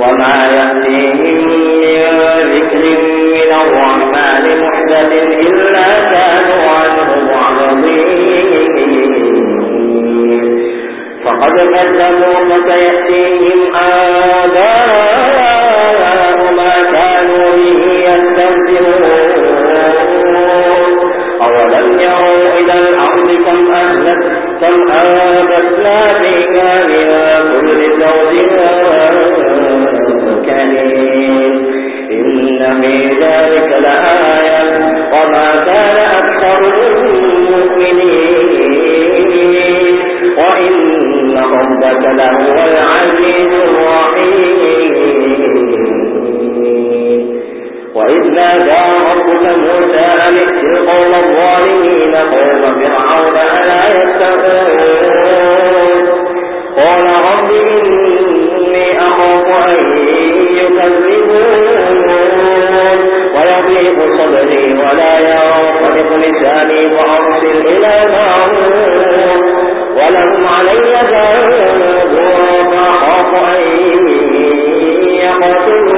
وما يأتيهم من ذكر من الرحمن محدث إلا كانوا عنه معرضين. فقد كذبوا فسيأتيهم آباء ما كانوا به يستهزئون. أولم يروا إلى الأرض كم أهلت كم أنبتنا فيها من كل زوجها إن في ذلك لآية وما كان أكثر المؤمنين وإن ربك لهو العزيز الرحيم وإذ نادى ربك موسى أن اكتب قوم الظالمين قوم فرعون ألا يتقون قال رب إني أخاف أن يكذبون قبلي ولا ينطلق لساني وأرسل إلى هارون ولهم علي ذنب فأخاف أن يقتلون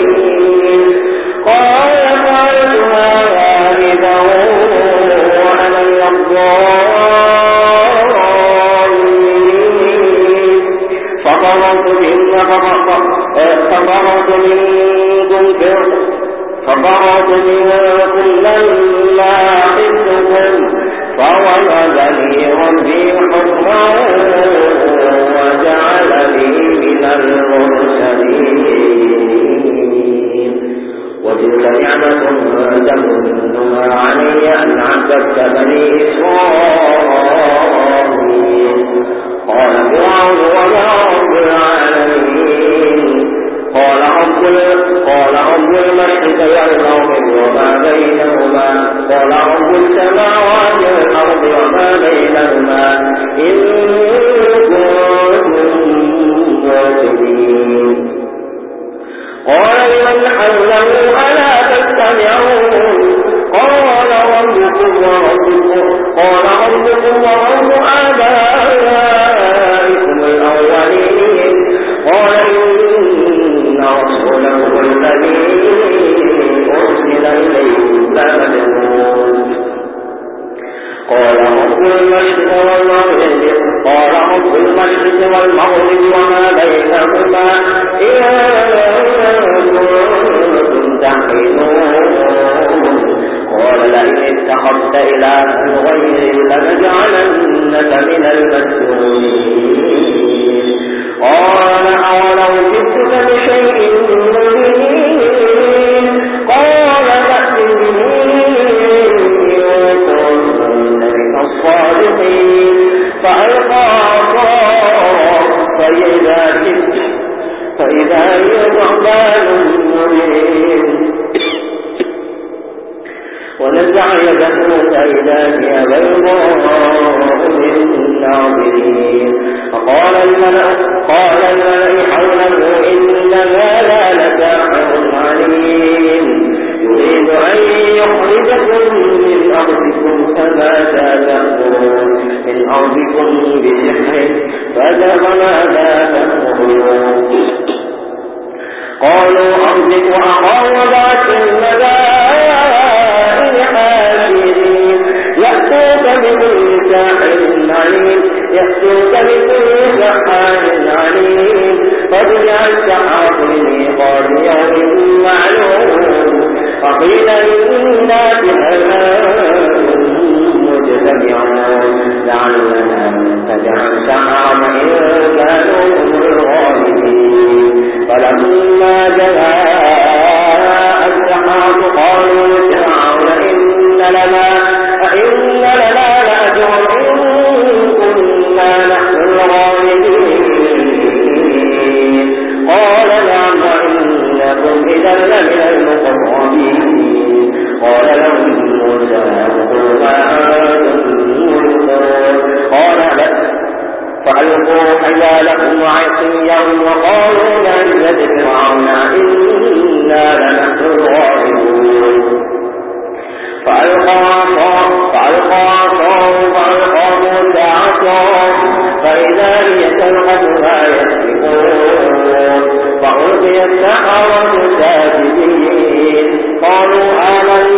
فبرد منكم فبرد منها كل قال الملأ قال الملأ حوله إن هذا لساحر عليم. يريد أن يخرجكم من أرضكم فماذا تأمرون من أرضكم بسحره فماذا تأمرون قالوا أرضك أقام أنتم إذا لمن المقربين قال لهم موسى ألقوا ما أنتم ملقون قال بس فألقوا حبالهم وعصيهم وقالوا لن يد فرعون إنا لنحن الغالبون فألقى عصاه فألقى عصاه فألقى موسى عصاه فإذا هي تلقى ما ليتأرى الكاذبين قالوا آمنا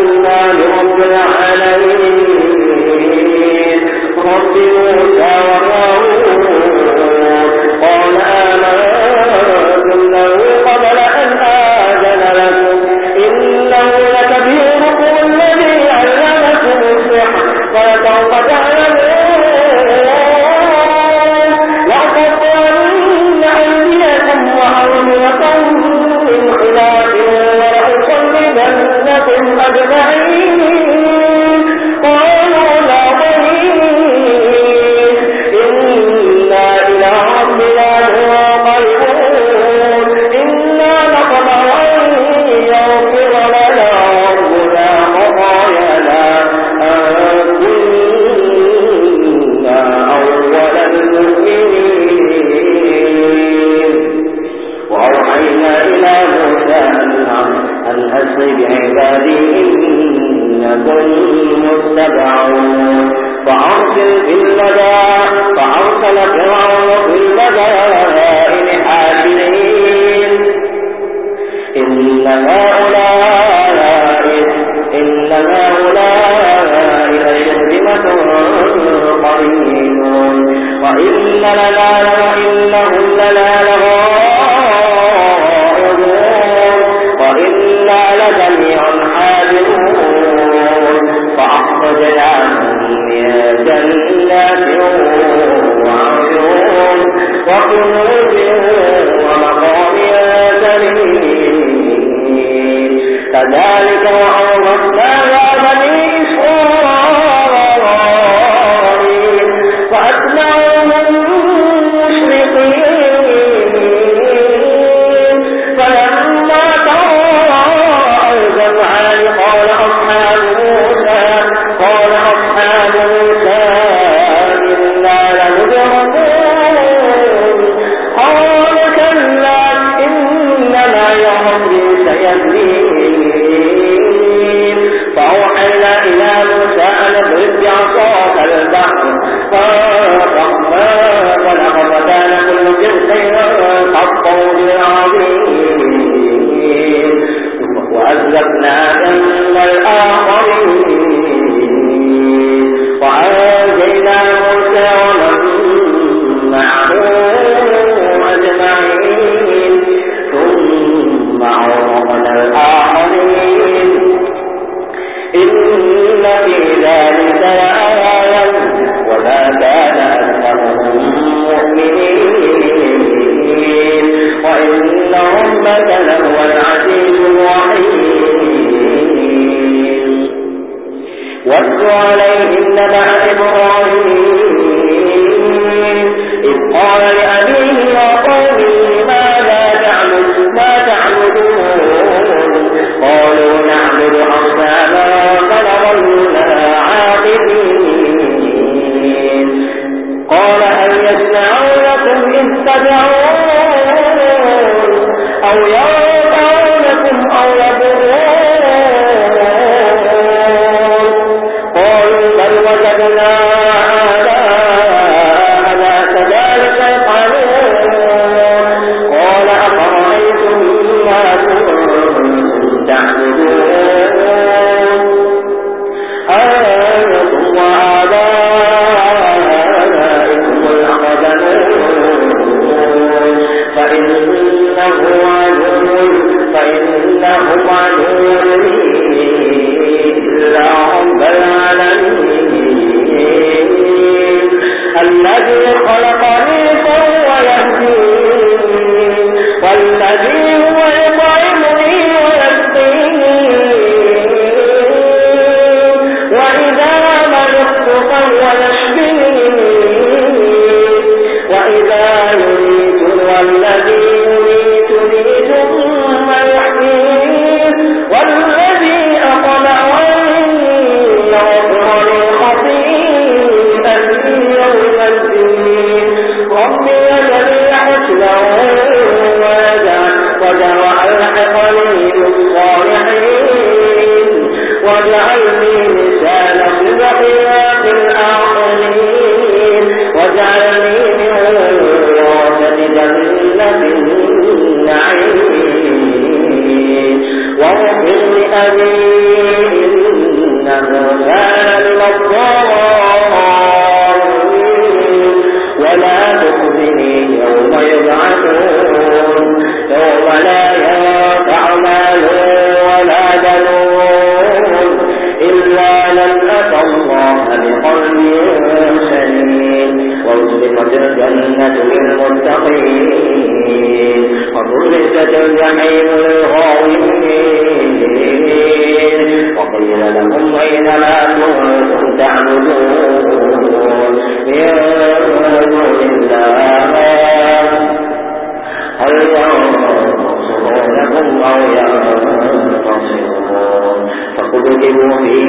ਆਇਆ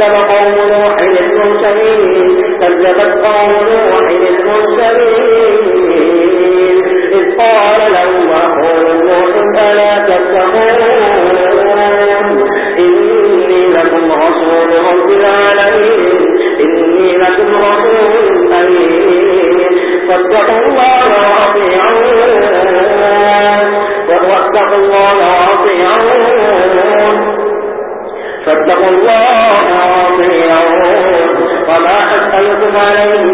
كذب قوم نوح المرسلين كذبت قوم نوح المرسلين إذ قال لهم أخوه نوح ألا تتقون؟ إني لكم رسول رب العالمين. إني لكم رسول أمين. فاتقوا الله وأطيعون. واتقوا الله وأطيعون. فاتقوا الله عليه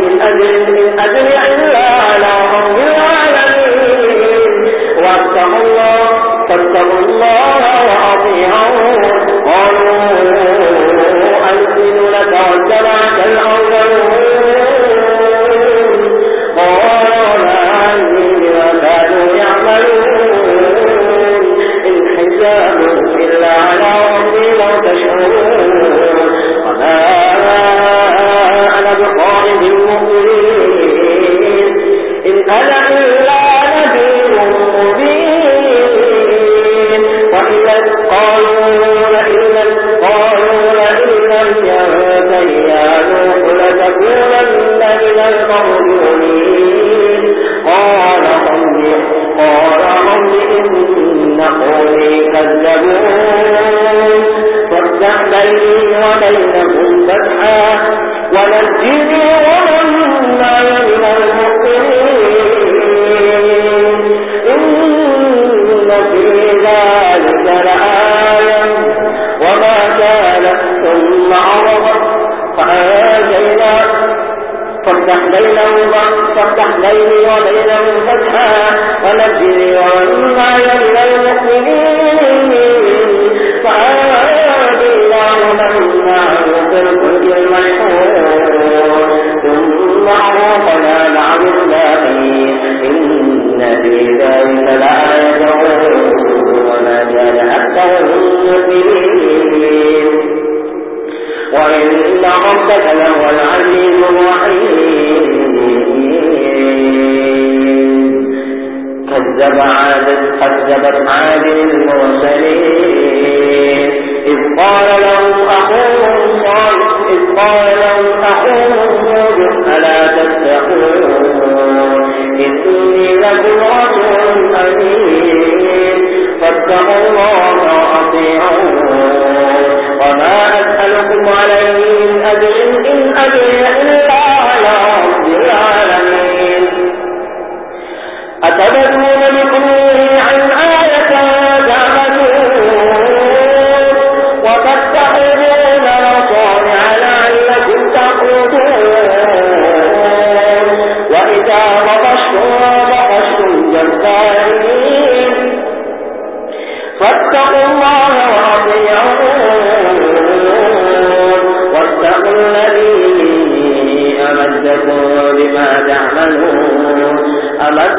ربك وهو العزيز الرحيم كذب عاد كذبت عاد المرسلين إذ قال لهم أخوهم صالح إذ قال لهم أخوهم نوح ألا تتقون؟ إني لكم رسول أمين فاتقوا الله وأطيعون وما کہہ رہے ہیں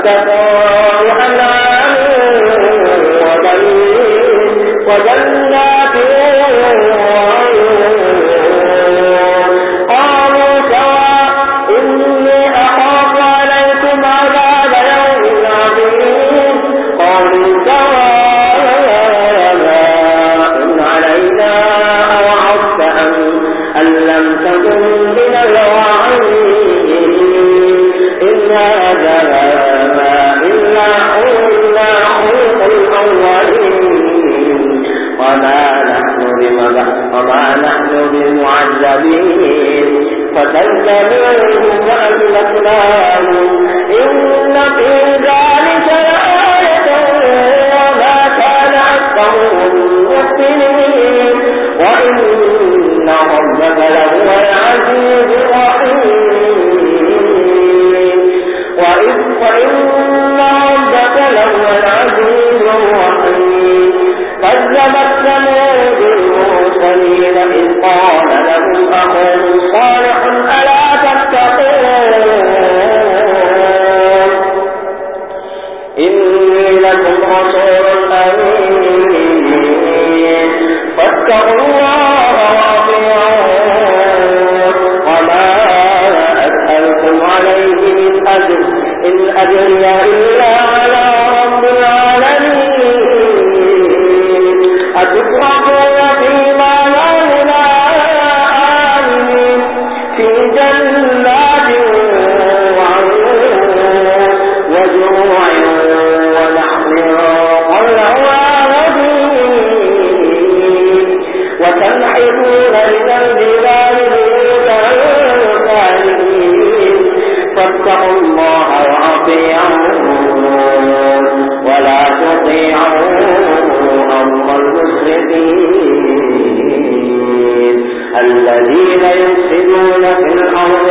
کرو يفسدون في الأرض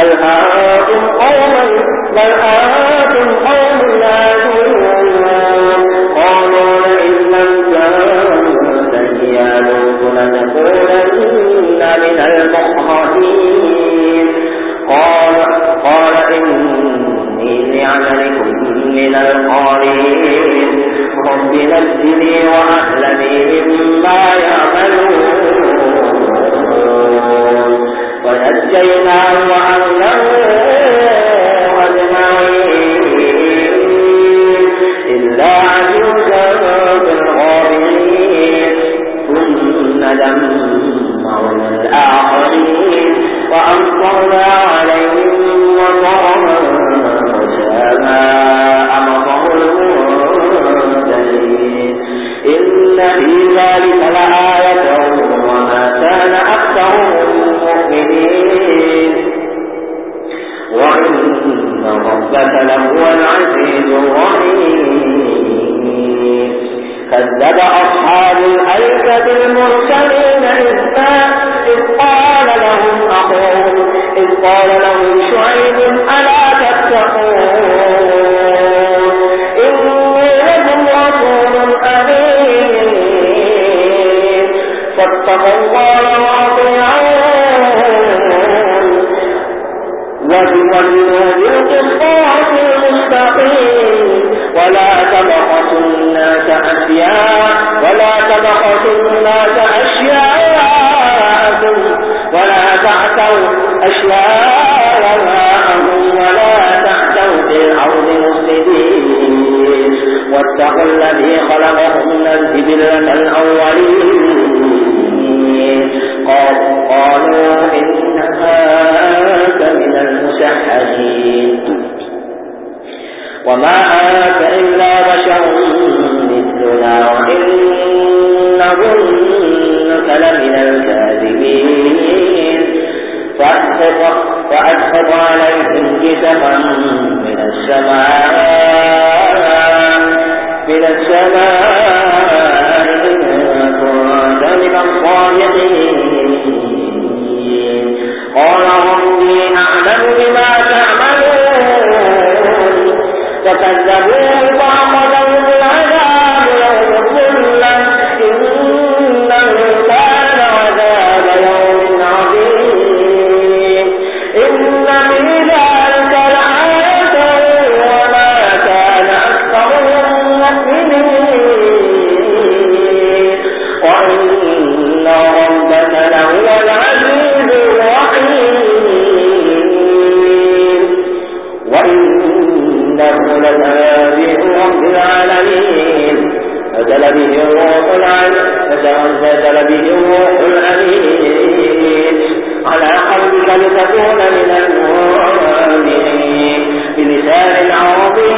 بل آؤ بل آؤ فسنقول عن وما أنت إلا بشر مثلنا وإن ظنك لمن الكاذبين فأسقط عليهم كتبا من السماء من السماء إن كنت من قال ربي أعلم بما وكذبوه بعض نزل به الروح العليم نزل به الروح العليم على قلبك لتكون من المؤمنين. بلسان عربي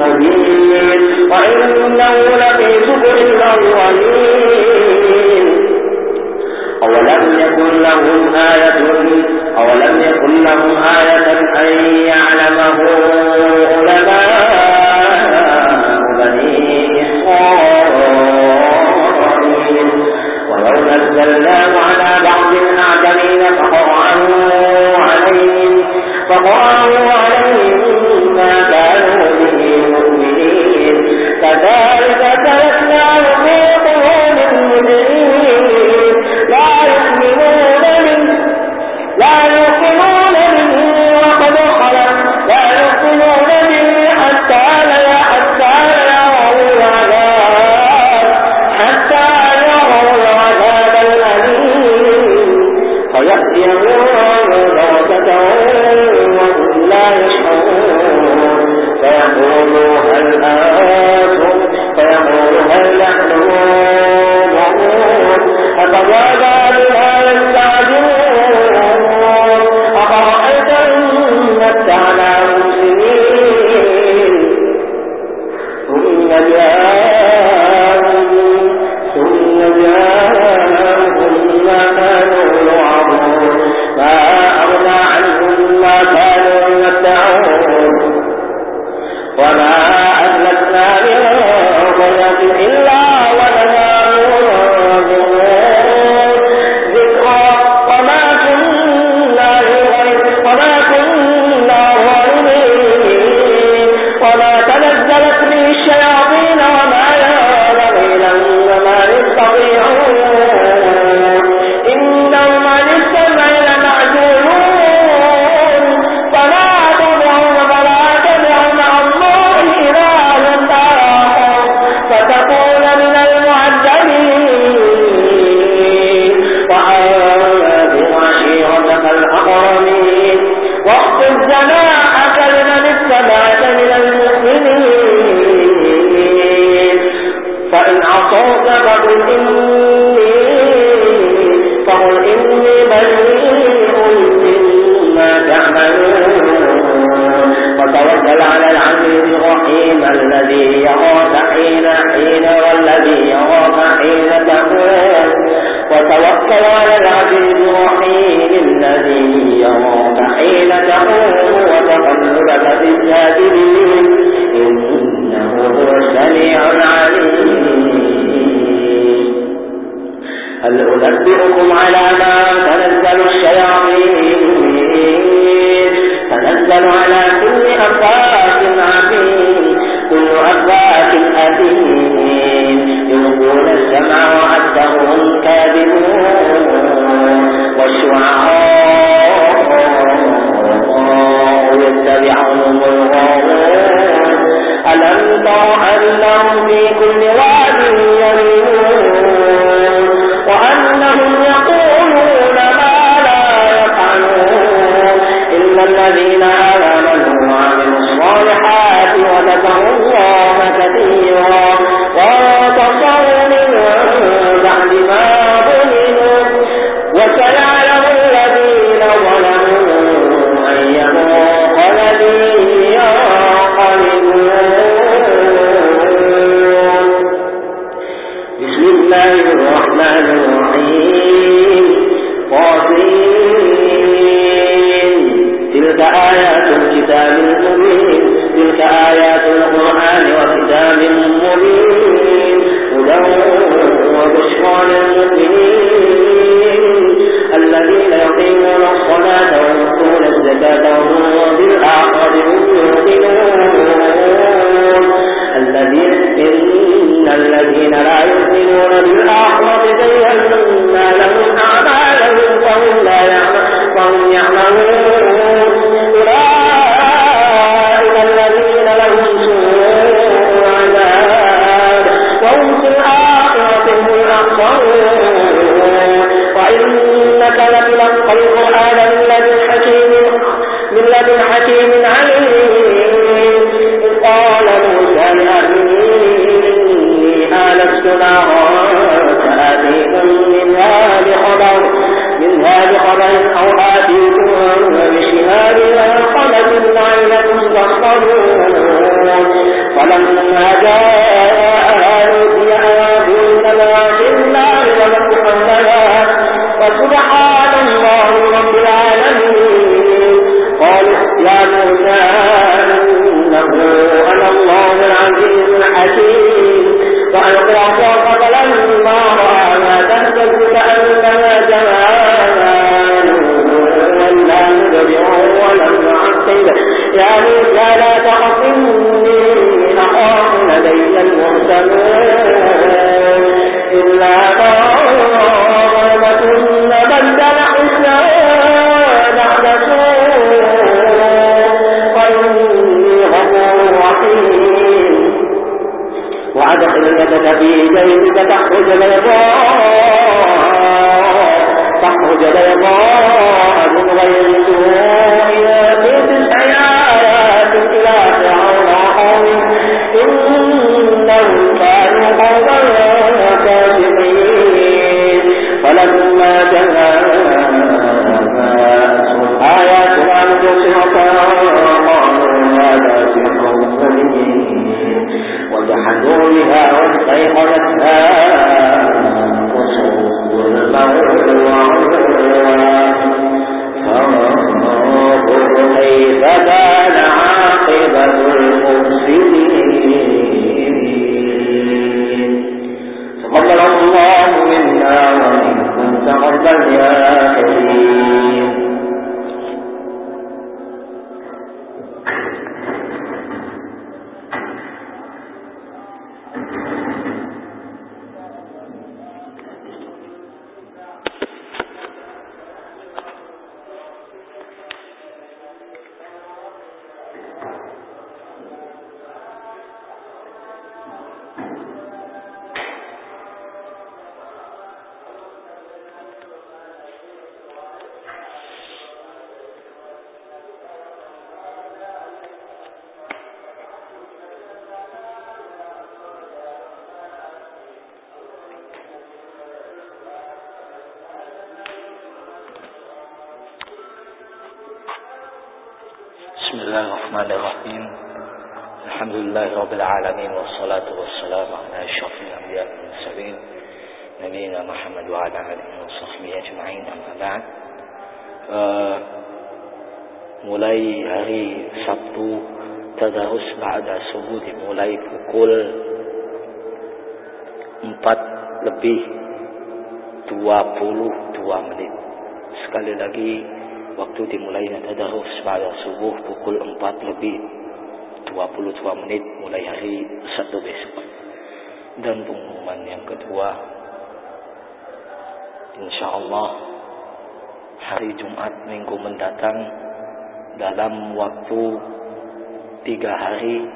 مبين. وإنه لفي سكر الأولين. أولم يكن لهم آية أولم يكن لهم آية أن يعلمهم فقالوا عليهم ما كانوا به مؤمنين. ينزل على كل أفاك عظيم. كل أفاك أثيم. يلقون السمع وعدهم كاذبون. والشعراء يتبعهم الغاوون. ألم تر أنهم في كل واد الله الرحمن الرحيم الحمد لله رب العالمين والصلاة والسلام على أشرف الأنبياء والمرسلين نبينا محمد وعلى آله وصحبه أجمعين أما بعد آه mulai hari Sabtu tadarus ba'da subuh dimulai pukul 4 lebih 22 menit. Sekali lagi waktu dimulainya tadarus pada subuh pukul 4 lebih 22 menit mulai hari Sabtu besok. Dan pengumuman yang kedua, insya Allah hari Jumat minggu mendatang dalam waktu tiga hari